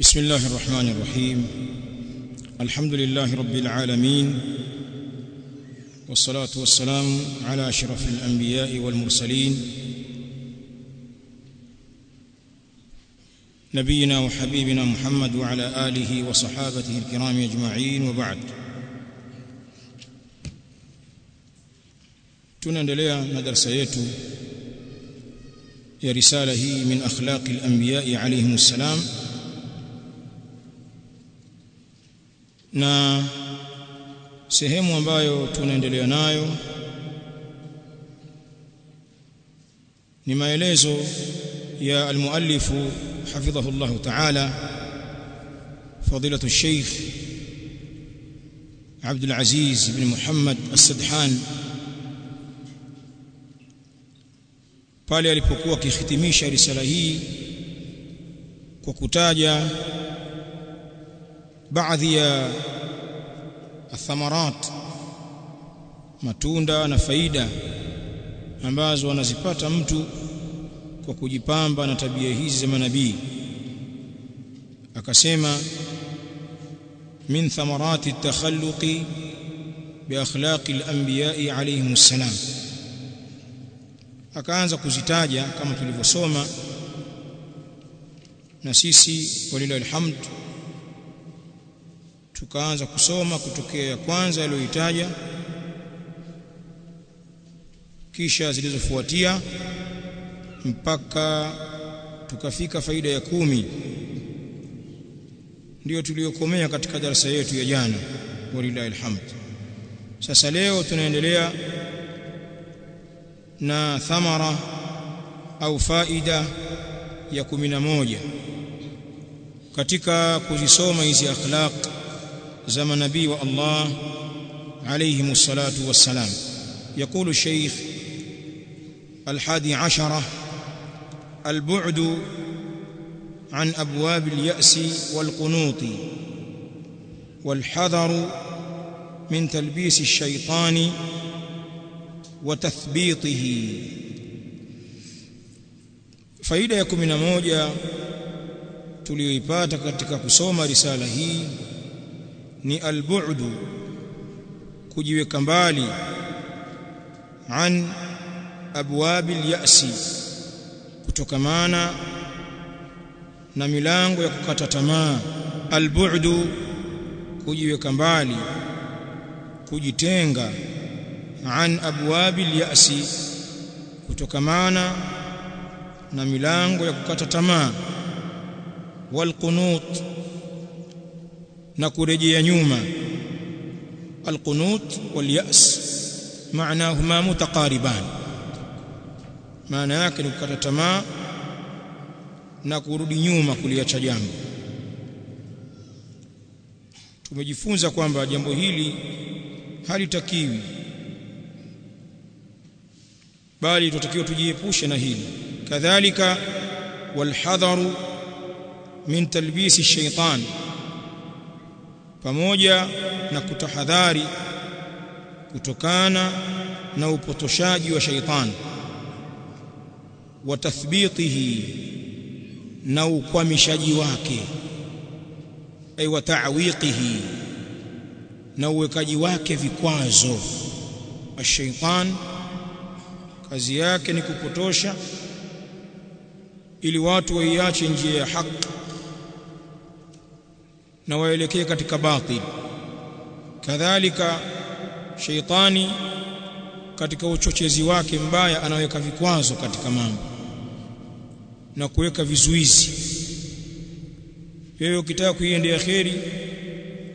بسم الله الرحمن الرحيم. الحمد لله رب العالمين والصلاة والسلام على أشرف الأنبياء والمرسلين. نبينا وحبيبنا محمد وعلى آله وصحابته الكرام أجمعين وبعد. Tunaendelea na darasa ya risala hii min akhlaqi al-anbiya alayhim salam. na sehemu ambayo tunaendelea nayo ni maelezo ya almuallifu hafidhahu Allah ta'ala fadilatu الشيخ عبد العزيز بن محمد السدحان pale alipokuwa akihitimisha risala hii kwa kutaja baadhi ya athamarat matunda na faida ambazo anazipata mtu kwa kujipamba na tabia hizi za manabii. Akasema min thamarati at-takhalluqi bi akhlaqi al-anbiya'i alayhim assalam. Akaanza kuzitaja kama tulivyosoma na sisi walilahi alhamd tukaanza kusoma kutokea ya kwanza aliyoitaja kisha zilizofuatia mpaka tukafika faida ya kumi. Ndiyo tuliyokomea katika darasa yetu ya jana walillahi alhamd. Sasa leo tunaendelea na thamara au faida ya kumi na moja katika kuzisoma hizi akhlaq za manabii wa Allah alayhim salatu wassalam يقول الشيخ الحادي عشرة البعد عن أبواب اليأس والقنوط والحذر من تلبيس الشيطان وتثبيطه faida ya 11 tuliyoipata katika kusoma risala hii ni albu'du kujiweka mbali an abwabil ya'si kutokamana na milango ya kukata tamaa. Albu'du kujiweka mbali kujitenga an abwabil ya'si kutokamana na milango ya kukata tamaa. Walqunut na kurejea nyuma. Alqunut walyas maanahuma mutaqariban. Maana yake ni kukata tamaa na kurudi nyuma kuliacha jambo. Tumejifunza kwamba jambo hili halitakiwi bali tutakiwa tujiepushe na hili. Kadhalika walhadharu min talbisi shaitan pamoja na kutahadhari kutokana na upotoshaji wa shaitan wa tathbitihi na ukwamishaji wake ay wa ta'wiqihi na uwekaji wake vikwazo. Ashaitan kazi yake ni kupotosha ili watu waiache njia ya haki na waelekee katika batil. Kadhalika sheitani katika uchochezi wake mbaya anaweka vikwazo katika mambo na kuweka vizuizi. Wewe ukitaka kuiendea kheri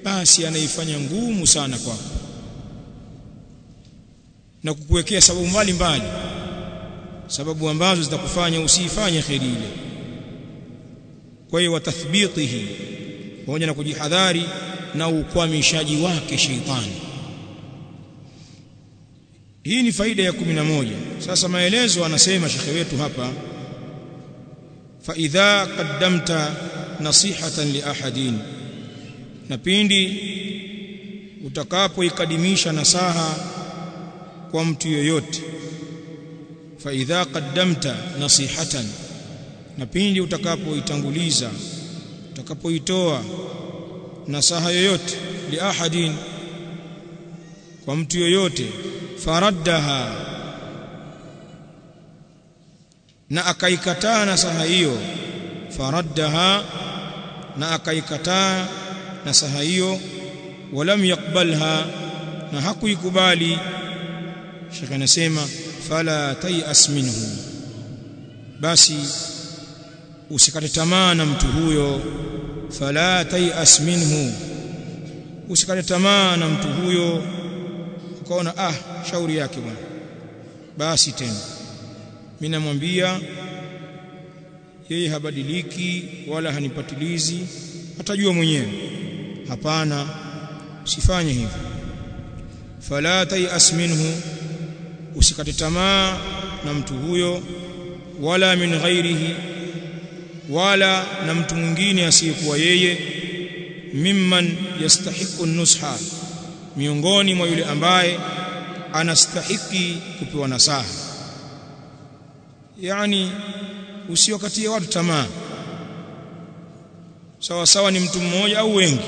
basi anaifanya ngumu sana kwako na kukuwekea sababu mbalimbali sababu ambazo zitakufanya usiifanye kheri ile. Kwa hiyo watathbitihi pamoja na kujihadhari na ukwamishaji wake sheitani. Hii ni faida ya kumi na moja. Sasa maelezo anasema shekhe wetu hapa fa idha qaddamta nasihatan li ahadin. Na pindi utakapoikadimisha nasaha kwa mtu yoyote fa idha qaddamta nasihatan. Na pindi utakapoitanguliza utakapoitoa nasaha yoyote li ahadin kwa mtu yoyote faraddaha na akaikataa nasaha hiyo faraddaha na akaikataa nasaha hiyo walam yakbalha na hakuikubali shekhe anasema fala tayas minhu. Basi usikate tamaa na mtu huyo. Fala tayas minhu. Usikate tamaa na mtu huyo. Ukaona ah shauri yake bwana. Basi tena. Mimi namwambia yeye habadiliki wala hanipatilizi atajua mwenyewe. Hapana usifanye hivyo. Fala tayas minhu. Usikate tamaa na mtu huyo wala min ghairihi wala na mtu mwingine asiyekuwa yeye mimman yastahiqu nusha miongoni mwa yule ambaye anastahiki kupewa nasaha. Yani usiwakatie watu tamaa. Sawa sawa ni mtu mmoja au wengi.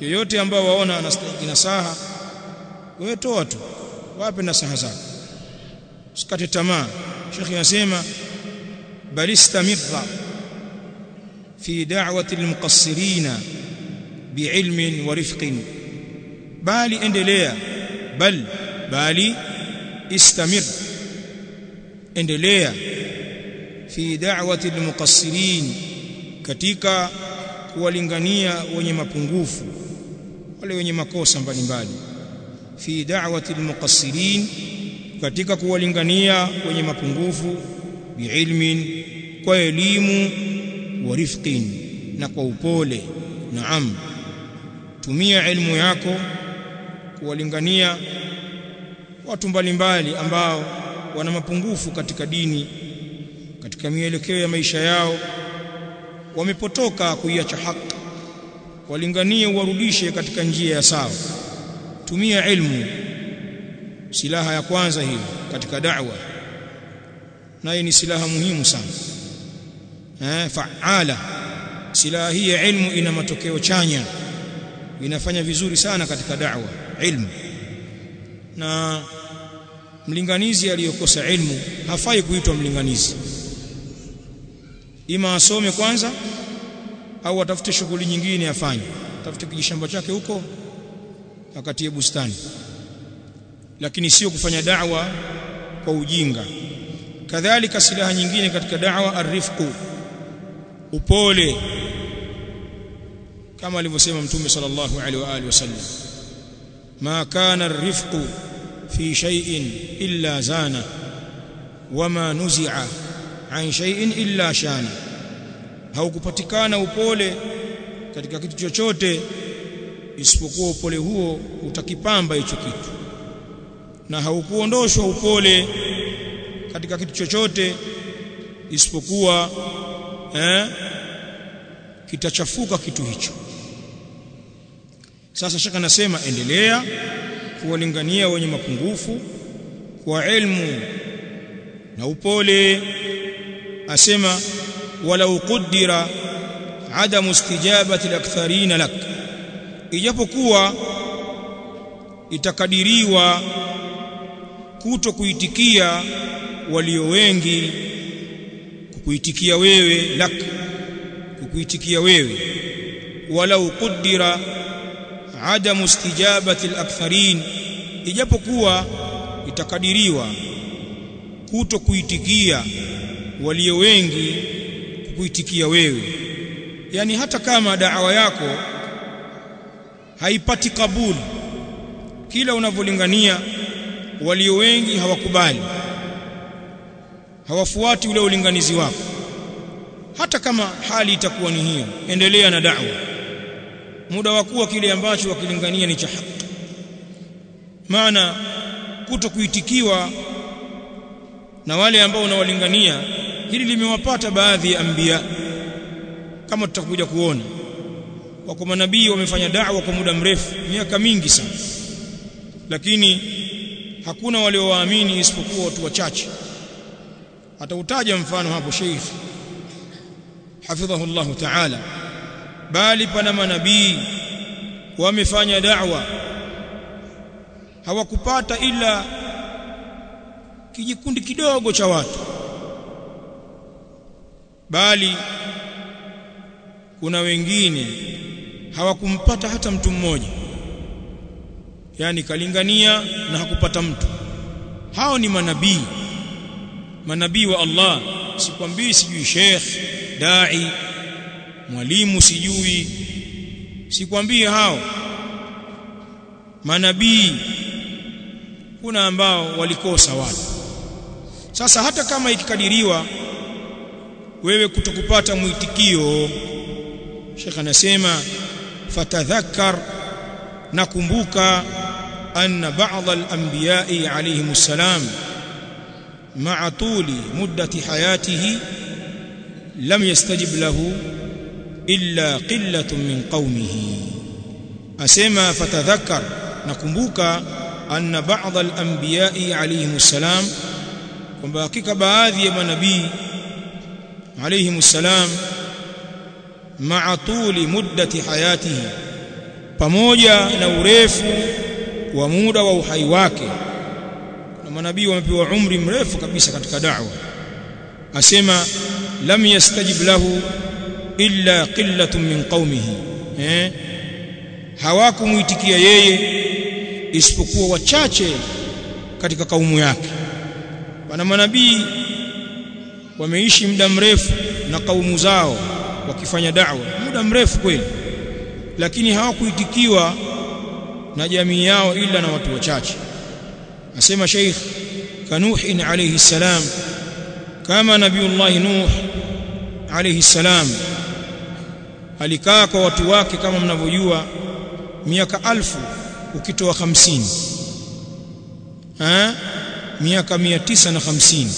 Yoyote ambao waona anastahiki nasaha wewe toa tu wape nasaha zako. Usikate tamaa. Shekhi anasema بل استمر في دعوة المقصرين بعلم ورفق. بل اندليا بل بل استمر. اندليا في دعوة المقصرين كتيكا كوالنغانية ونما بنغوف ونما كوسا بالنبال في دعوة المقصرين katika kuwalingania kwenye mapungufu biilmin kwa elimu wa rifqin na kwa upole. Naam. Tumia elimu yako kuwalingania watu mbalimbali ambao wana mapungufu katika dini katika mielekeo ya maisha yao. Wamepotoka kuiacha haki. Walinganie uwarudishe katika njia ya sawa. Tumia ilmu. Silaha ya kwanza hiyo katika da'wa nayo ni silaha muhimu sana. Eh faala. Silaha hii ya ilmu ina matokeo chanya. Inafanya vizuri sana katika da'wa ilmu. Na mlinganizi aliyokosa ilmu hafai kuitwa mlinganizi. Ima asome kwanza au atafute shughuli nyingine afanye. Atafute kijishamba chake huko akatie bustani. Lakini sio kufanya da'wa kwa ujinga kadhalika silaha nyingine katika da'wa arifqu upole. Kama alivyosema mtume sallallahu alaihi wa alihi wasallam. Ma kana arifqu fi shay'in illa zana. Wama nuzi'a an shay'in illa shana. Haukupatikana upole katika kitu chochote isipokuwa upole huo utakipamba hicho kitu. Na haukuondoshwa upole katika kitu chochote isipokuwa eh, kitachafuka kitu hicho. Sasa shaka nasema endelea kuwalingania wenye mapungufu kwa ilmu na upole asema walau qaddara adamu istijabati al-aktharina lak. Ijapokuwa itakadiriwa kuto kuitikia walio wengi kukuitikia wewe lak kukuitikia wewe. Walau kudira adamu istijabati al-aktharin ijapokuwa itakadiriwa kuto kuitikia walio wengi kukuitikia wewe. Yani hata kama daawa yako haipati kabuli kila unavyolingania walio wengi hawakubali hawafuati ule ulinganizi wako. Hata kama hali itakuwa ni hiyo endelea na da'wa. Muda wa kuwa kile ambacho wakilingania ni cha haki. Maana kutokuitikiwa na wale ambao unawalingania hili limewapata baadhi ya anbiya. Kama tutakuja kuona wako manabii wamefanya da'wa kwa muda mrefu miaka mingi sana. Lakini hakuna waliowaamini isipokuwa watu wachache atautaja mfano hapo Sheikh. Hafidhahu Allah ta'ala. Bali pana manabii wamefanya da'wa. Hawakupata ila kijikundi kidogo cha watu. Bali kuna wengine hawakumpata hata mtu mmoja. Yani kalingania na hakupata mtu. Hao ni manabii manabii wa Allah. Sikwambii sijui sheikh dai mwalimu sijui. Sikwambii hao. Manabii kuna ambao walikosa watu. Sasa hata kama ikikadiriwa wewe kutokupata mwitikio Sheikh anasema fatadhakkar nakumbuka anna ba'd al-anbiya'i alayhimus salam ma'a tuli muddati hayatihi lam yastajib lahu illa qillatun min qaumihi asema fatadhakkar nakumbuka anna ba'd al-anbiya'i alayhim salam kwamba hakika baadhi ya manabii alayhim salam ma'a tuli muddati hayatihi pamoja na urefu wa muda wa uhai wake na manabii wamepewa umri mrefu kabisa katika da'wa. Asema lam yastajib lahu illa qillatun min qaumihi eh? Hawakumuitikia yeye isipokuwa wachache katika kaumu yake. Wana manabii wameishi muda mrefu na kaumu zao wakifanya da'wa. Muda mrefu kweli. Lakini hawakuitikiwa na jamii yao ila na watu wachache asema Sheikh Kanuhin alayhi salam kama nabiullah Nuh alayhi salam alikaa kwa watu wake kama mnavyojua miaka alfu ukitoa hamsini. Eh miaka mia tisa na hamsini.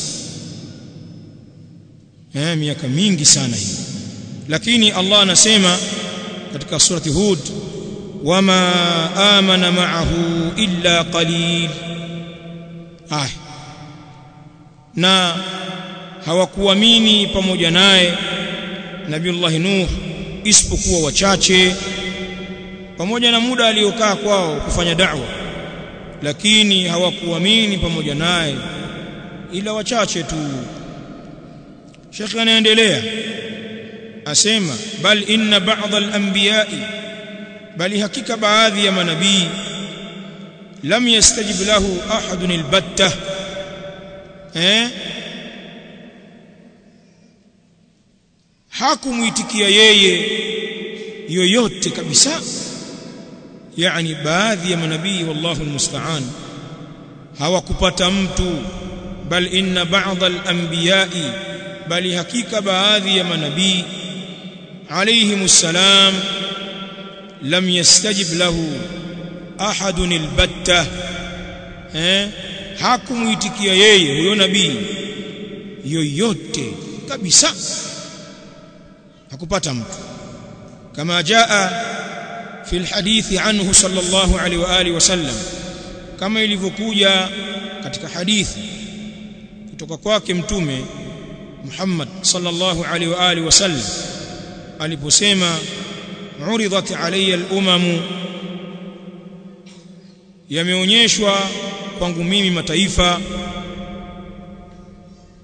Eh miaka mingi sana hiyo. Lakini Allah anasema katika surati Hud wama amana ma'ahu illa qalil ah na hawakuamini pamoja naye Nabiullah Nuh isipokuwa wachache pamoja na muda aliokaa kwao kufanya da'wa. Lakini hawakuamini pamoja naye ila wachache tu. Sheikh anaendelea asema bal inna ba'd al-anbiya'i bali hakika baadhi ya manabii lam yastajib lahu ahadun albatta eh hakumuitikia yeye yoyote kabisa yani baadhi ya manabii wallahu almusta'an hawakupata mtu bal inna ba'd al-anbiya'i bali hakika baadhi ya manabii alayhimus salam lam yastajib lahu ahadun albatta eh hakumuitikia yeye huyo nabii yoyote kabisa. Hakupata mtu. Kama jaa fi alhadithi anhu sallallahu alaihi wa alihi wasallam kama ilivyokuja katika hadithi kutoka kwake mtume Muhammad sallallahu alaihi wa alihi wasallam aliposema uridat alayya al-umam yameonyeshwa kwangu mimi mataifa.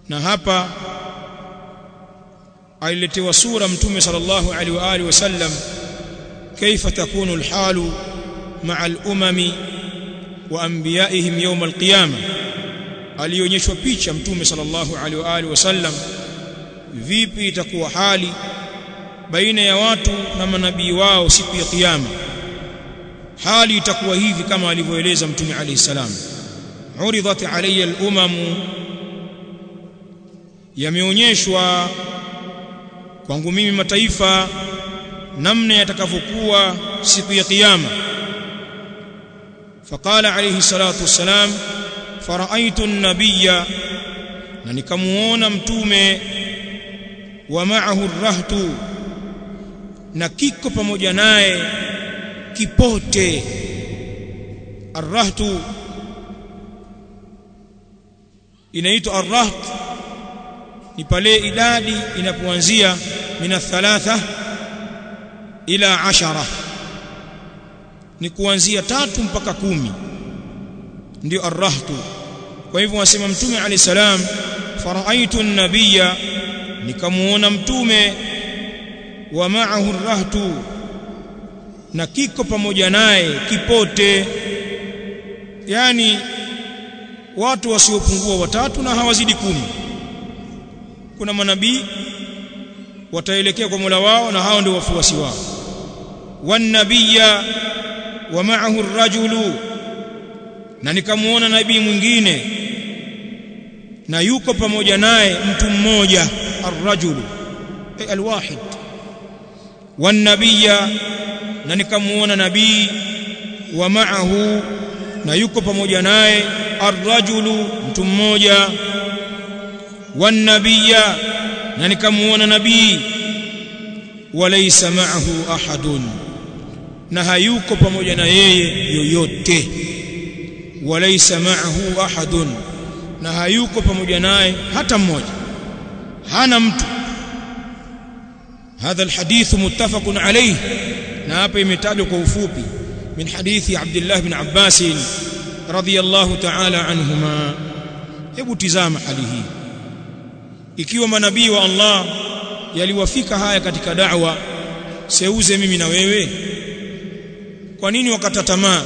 Na hapa aliletewa sura mtume sallallahu alaihi wa alihi wasallam kaifa takunu alhalu ma'a al-umami wa anbiya'ihim yawm alqiyama? Alionyeshwa picha mtume sallallahu alaihi wa alihi wasallam vipi itakuwa hali baina ya watu na manabii wao siku ya kiyama hali itakuwa hivi kama alivyoeleza mtume alayhi salam. Uridat alayya al-umam. Yameonyeshwa kwangu mimi mataifa namna yatakavyokuwa siku ya kiyama. Faqala alayhi salatu wassalam faraitu an-nabiyya na nikamuona mtume wa ma'ahu ar-rahtu na kiko pamoja naye kipote. Arrahtu. Inaitwa arraht. Ni pale idadi inapoanzia mina thalatha ila ashara. Ni kuanzia tatu mpaka kumi. Ndio arrahtu. Kwa hivyo wasema mtume alayhi salam faraaitu an-nabiyya nikamuona mtume wa ma'ahu arrahtu na kiko pamoja naye kipote. Yani watu wasiopungua watatu na hawazidi kumi. Kuna manabii wataelekea kwa Mola wao na hao ndio wafuasi wao. Wanabiyya wa ma'ahu ar-rajulu na nikamuona nabii mwingine na yuko pamoja naye mtu mmoja ar-rajulu ay al-wahid. Wanabiyya na nikamuona nabii wa ma'ahu na yuko pamoja naye ar-rajulu mtu mmoja wanabiyya na nikamuona nabii walaysa ma'ahu ahadun na hayuko pamoja na yeye yoyote walaysa ma'ahu ahadun na hayuko pamoja naye hata mmoja hana mtu هذا الحديث متفق عليه na hapa imetajwa kwa ufupi min hadithi Abdullah bin Abbas radhiyallahu ta'ala anhuma. Hebu tizama hali hii. Ikiwa manabii wa Allah yaliwafika haya katika da'wa seuze mimi na wewe? Kwa nini wakata tamaa?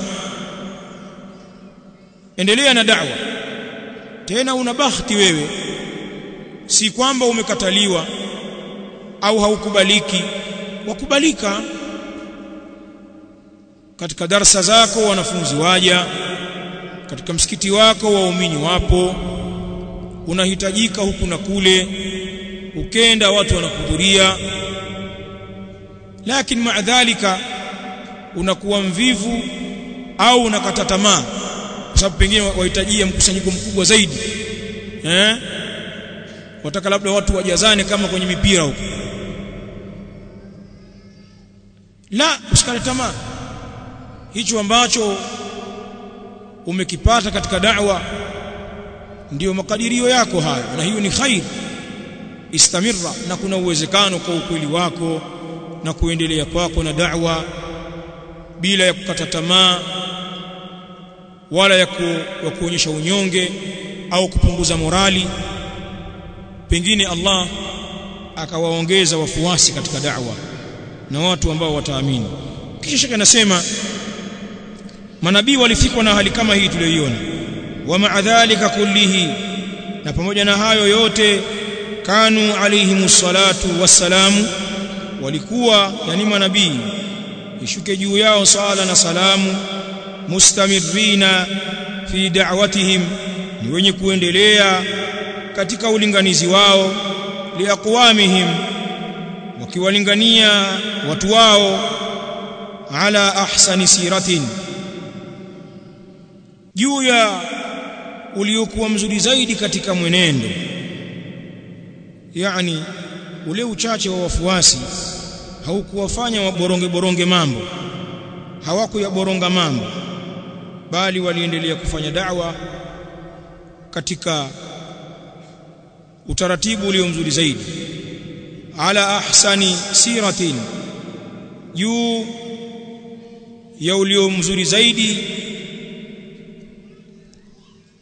Endelea na da'wa. Tena una bahati wewe. Si kwamba umekataliwa au haukubaliki. Wakubalika katika darsa zako wanafunzi waja katika msikiti wako waumini wapo unahitajika huku na kule ukenda watu wanakuhudhuria lakini maadhalika unakuwa mvivu au unakata tamaa kwa sababu pengine wahitajia mkusanyiko mkubwa zaidi eh? Wataka labda watu wajazane kama kwenye mipira huko. La usikate tamaa hicho ambacho umekipata katika da'wa ndiyo makadirio yako hayo na hiyo ni khair. Istamirra na kuna uwezekano kwa ukweli wako na kuendelea kwako na da'wa bila ya kukata tamaa wala ya, ku, kuonyesha unyonge au kupunguza morali. Pengine Allah akawaongeza wafuasi katika da'wa na watu ambao wataamini. Kisha shaka anasema manabii walifikwa na hali kama hii tuliyoiona. Wa ma'adhalika kullihi. Na pamoja na hayo yote kanu alayhimus salatu wassalamu. Walikuwa yani manabii ishuke juu yao sala na salamu. Mustamirrina fi da'watihim. Ni wenye kuendelea katika ulinganizi wao liaqwamihim wakiwalingania watu wao ala ahsani siratin juu ya uliokuwa mzuri zaidi katika mwenendo yani ule uchache wa wafuasi haukuwafanya waboronge boronge mambo hawakuyaboronga mambo bali waliendelea kufanya da'wa katika utaratibu ulio mzuri zaidi. Ala ahsani siratin juu ya ulio mzuri zaidi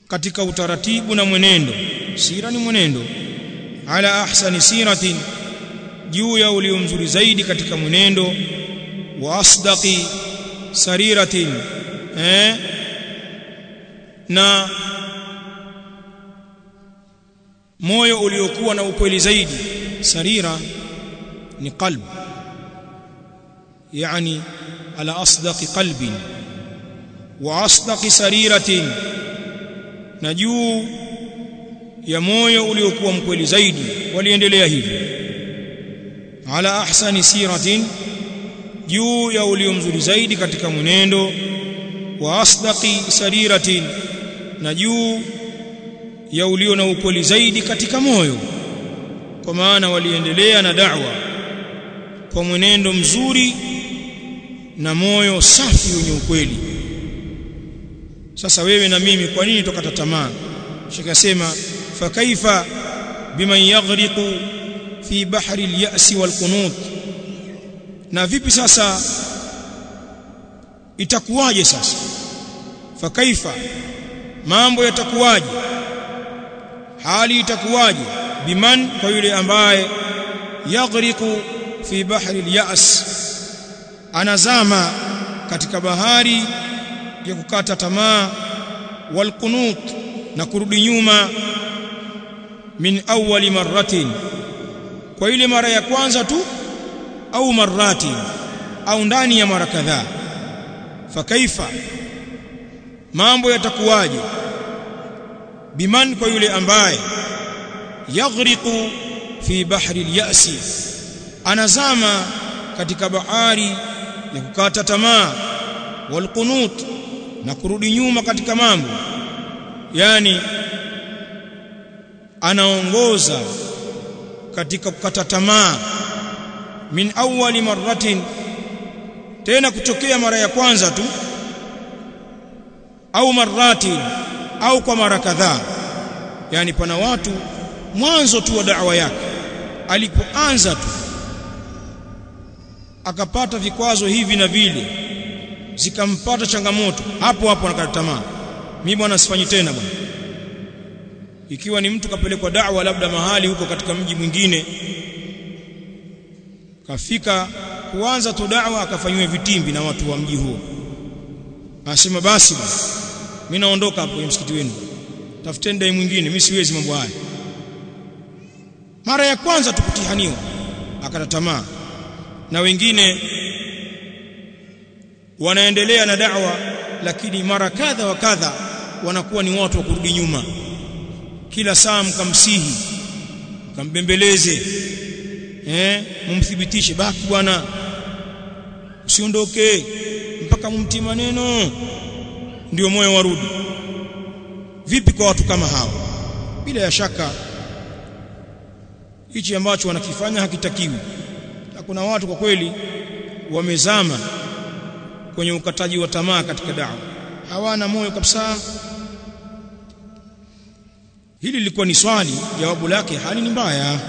katika utaratibu na mwenendo. Sira ni mwenendo. Ala ahsani siratin juu ya ulio mzuri zaidi katika mwenendo. Wa asdaqi sariratin eh? Na moyo uliokuwa na ukweli zaidi. Sarira ni qalb. Yani ala asdaqi qalbin. Wa asdaqi sariratin na juu ya moyo uliokuwa mkweli zaidi waliendelea hivyo. Ala ahsani siratin juu ya ulio mzuri zaidi katika mwenendo wa asdaqi sariratin na juu ya ulio na ukweli zaidi katika moyo. Kwa maana waliendelea na da'wa kwa mwenendo mzuri na moyo safi wenye ukweli sasa wewe na mimi kwa nini tukata tamaa? Shika sema fa kaifa biman yaghriqu fi bahri al-ya's wal-qunut? Na vipi sasa itakuwaje sasa? Fakaifa mambo yatakuwaje? Hali itakuwaje? Biman kwa yule ambaye yaghriqu fi bahri al-ya's anazama katika bahari ya kukata tamaa walqunut na kurudi nyuma min awwali marratin kwa ile mara ya kwanza tu au marrati au ndani ya mara kadhaa. Fakaifa mambo yatakuwaje? Biman kwa yule ambaye yaghriqu fi bahri al-ya'si anazama katika bahari ya kukata tamaa. Walqunut na kurudi nyuma katika mambo. Yani anaongoza katika kukata tamaa. Min awwali marratin tena kutokea mara ya kwanza tu. Au marratin au kwa mara kadhaa. Yani pana watu mwanzo tu wa da'wa yake. Alipoanza tu akapata vikwazo hivi na vile zikampata changamoto hapo hapo anakata tamaa. Mimi bwana sifanyi tena bwana. Ikiwa ni mtu kapelekwa da'wa labda mahali huko katika mji mwingine kafika kuanza tu da'wa akafanywa vitimbi na watu wa mji huo. Anasema basi bwana mimi naondoka hapo msikiti wenu. Tafuteni dai mwingine mimi siwezi mambo haya. Mara ya kwanza tukutihaniwa akata tamaa. Na wengine wanaendelea na da'wa lakini mara kadha wa kadha wanakuwa ni watu wa kurudi nyuma. Kila saa mkamsihi mkambembeleze eh mumthibitishe baki bwana usiondoke mpaka mumti maneno. Ndio moyo warudi vipi kwa watu kama hao? Bila ya shaka hichi ambacho wanakifanya hakitakiwi. Na kuna watu kwa kweli wamezama kwenye ukataji wa tamaa katika dawa. Hawana moyo kabisa. Hili lilikuwa ni swali jawabu lake hali ni mbaya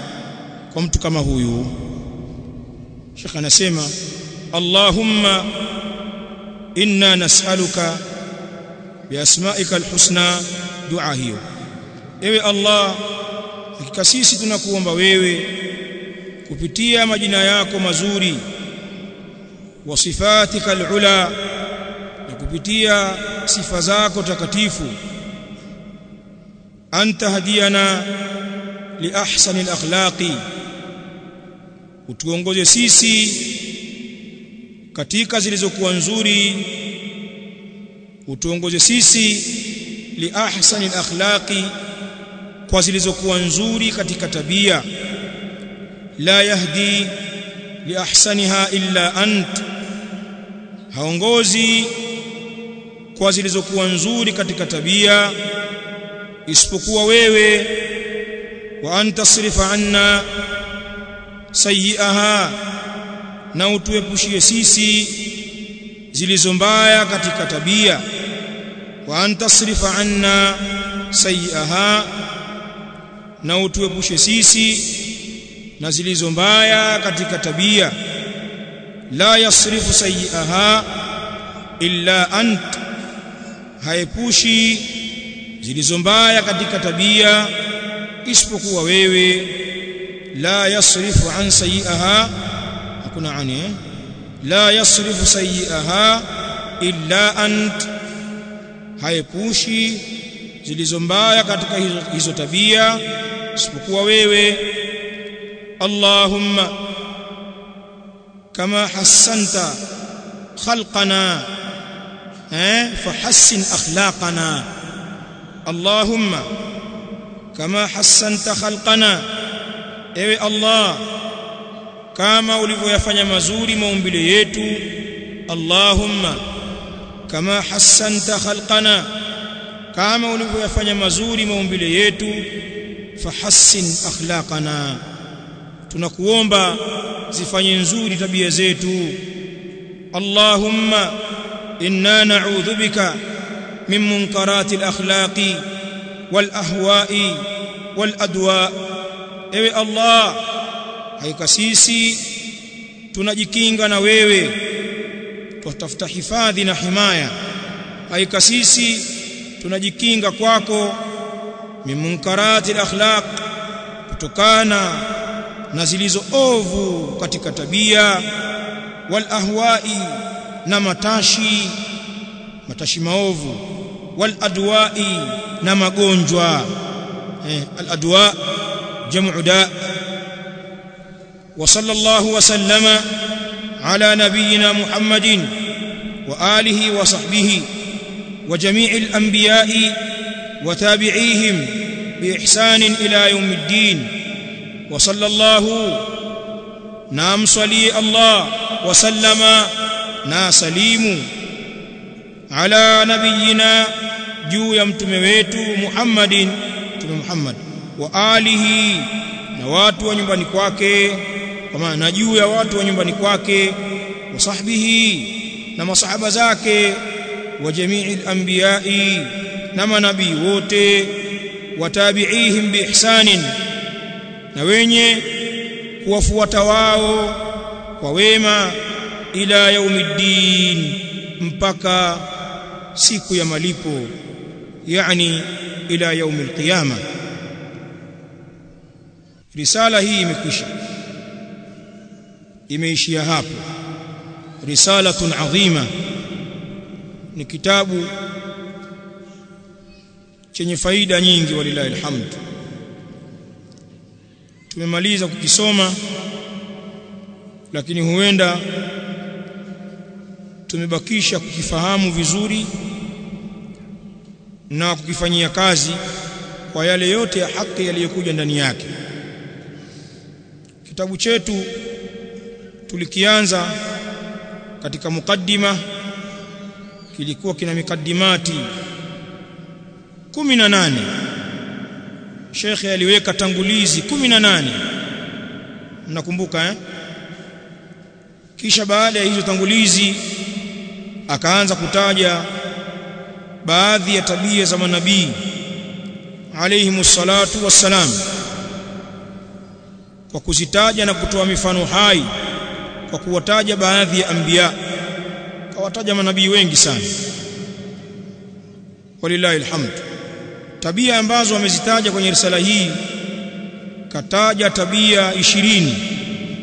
kwa mtu kama huyu. Sheikh anasema Allahumma inna nas'aluka biasma'ika alhusna dua hiyo. Ewe Allah hakika sisi tunakuomba wewe kupitia majina yako mazuri wa sifatika alula na kupitia sifa zako takatifu. Anta hadiyana li ahsani alakhlaqi utuongoze sisi katika zilizokuwa nzuri utuongoze sisi li ahsani alakhlaqi kwa zilizokuwa nzuri katika tabia. La yahdi li ahsaniha illa ant haongozi kwa zilizokuwa nzuri katika tabia isipokuwa wewe wa antasrifa anna sayiaha na utuepushie sisi zilizo mbaya katika tabia. Wa antasrifa anna sayiaha na utuepushe sisi na zilizo mbaya katika tabia la yasrifu sayiaha illa ant haepushi zilizo mbaya katika tabia isipokuwa wewe la yasrifu an sayiaha hakuna ani eh? la yasrifu sayiaha illa ant haepushi zilizo mbaya katika hizo, hizo tabia isipokuwa wewe Allahumma hassanta khalqana eh fahassin akhlaqana Allahumma kama hassanta khalqana ewe Allah kama ulivyoyafanya mazuri maumbile yetu Allahumma kama hassanta khalqana kama ulivyoyafanya mazuri maumbile yetu fahassin akhlaqana tunakuomba zifanye nzuri tabia zetu. Allahumma inna na'udhu bika min munkarati al-akhlaqi wal ahwa'i wal adwa ewe Allah haika sisi tunajikinga na wewe. Twatafuta hifadhi na himaya. Haika sisi tunajikinga kwako min munkarati al-akhlaq kutokana na zilizo ovu katika tabia wal ahwai na matashi matashi maovu wal adwai na magonjwa. Eh, al adwa jamu da. Wa sallallahu wa sallama ala nabiyyina muhammadin wa alihi wa sahbihi wa jami'il anbiya'i wa tabi'ihim الله نعم صلي الله وسلم na wa salimu ala nabiyina juu ya mtume wetu Muhammadin mtume Muhammad wa alihi na watu wa nyumbani kwake kwa maana juu ya watu wa nyumbani kwake wa sahbihi na masahaba zake wa jami'il anbiya'i na manabii wote watabi'ihim biihsanin na wenye kuwafuata wao kwa wema ila yaumiddin mpaka siku ya malipo yani ila yaumil qiyama risala hii imekwisha. Imeishia hapo. Risalatun adhima ni kitabu chenye faida nyingi walilahi alhamd tumemaliza kukisoma lakini huenda tumebakisha kukifahamu vizuri na kukifanyia kazi kwa yale yote ya haki yaliyokuja ndani yake. Kitabu chetu tulikianza katika mukaddima kilikuwa kina na nane shekhe aliweka tangulizi kumi na nane. Mnakumbuka eh? kisha baada ya hizo tangulizi akaanza kutaja baadhi ya tabia za manabii alayhi salatu wassalam kwa kuzitaja na kutoa mifano hai kwa kuwataja baadhi ya anbiya. Kawataja manabii wengi sana. Walillahi alhamd tabia ambazo wamezitaja kwenye risala hii kataja tabia ishirini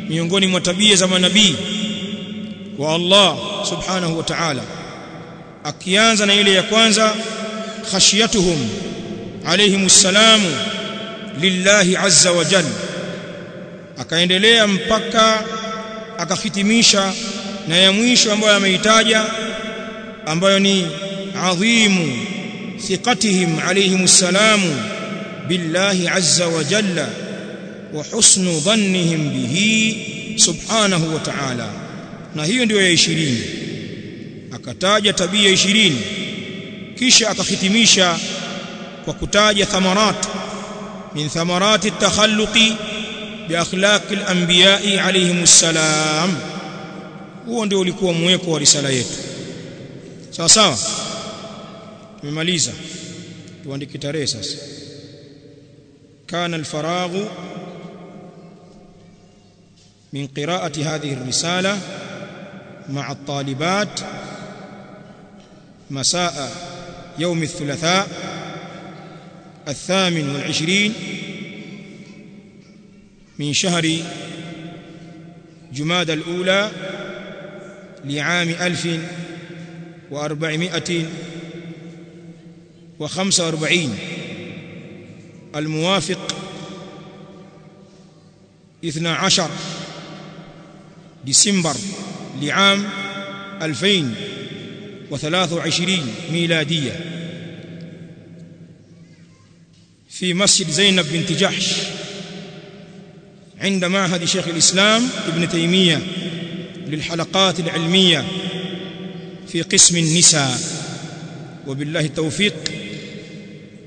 miongoni mwa tabia za manabii wa Allah subhanahu wa ta'ala. Akianza na ile ya kwanza khashiyatuhum alayhimus salamu lillahi azza wa jalla akaendelea mpaka akahitimisha na ya mwisho ambayo ameitaja ambayo ni adhimu thiqatihim عليهم السلام billahi عز وجل وحسن wa husnu سبحانه wa na hiyo ndio ya 20 akataja tabia 20 kisha akahitimisha kwa kutaja thamarat. Min thamarati at-takhalluqi bi akhlaqi al-anbiya'i alayhimus salam huo ndio ulikuwa mweko wa risala yetu. Sawa sawa tumemaliza tuandike tarehe sasa. Kana al-faraghu من قراءة هذه الرسالة مع الطالبات مساء يوم الثلاثاء الثامن والعشرين من شهر جماد الأولى لعام ألف وأربعمائة وخمسة وأربعين. الموافق اثنى عشر ديسمبر لعام 2023 ميلادية. في مسجد زينب بنت جحش عند معهد شيخ الإسلام ابن تيمية للحلقات العلمية في قسم النساء. وبالله التوفيق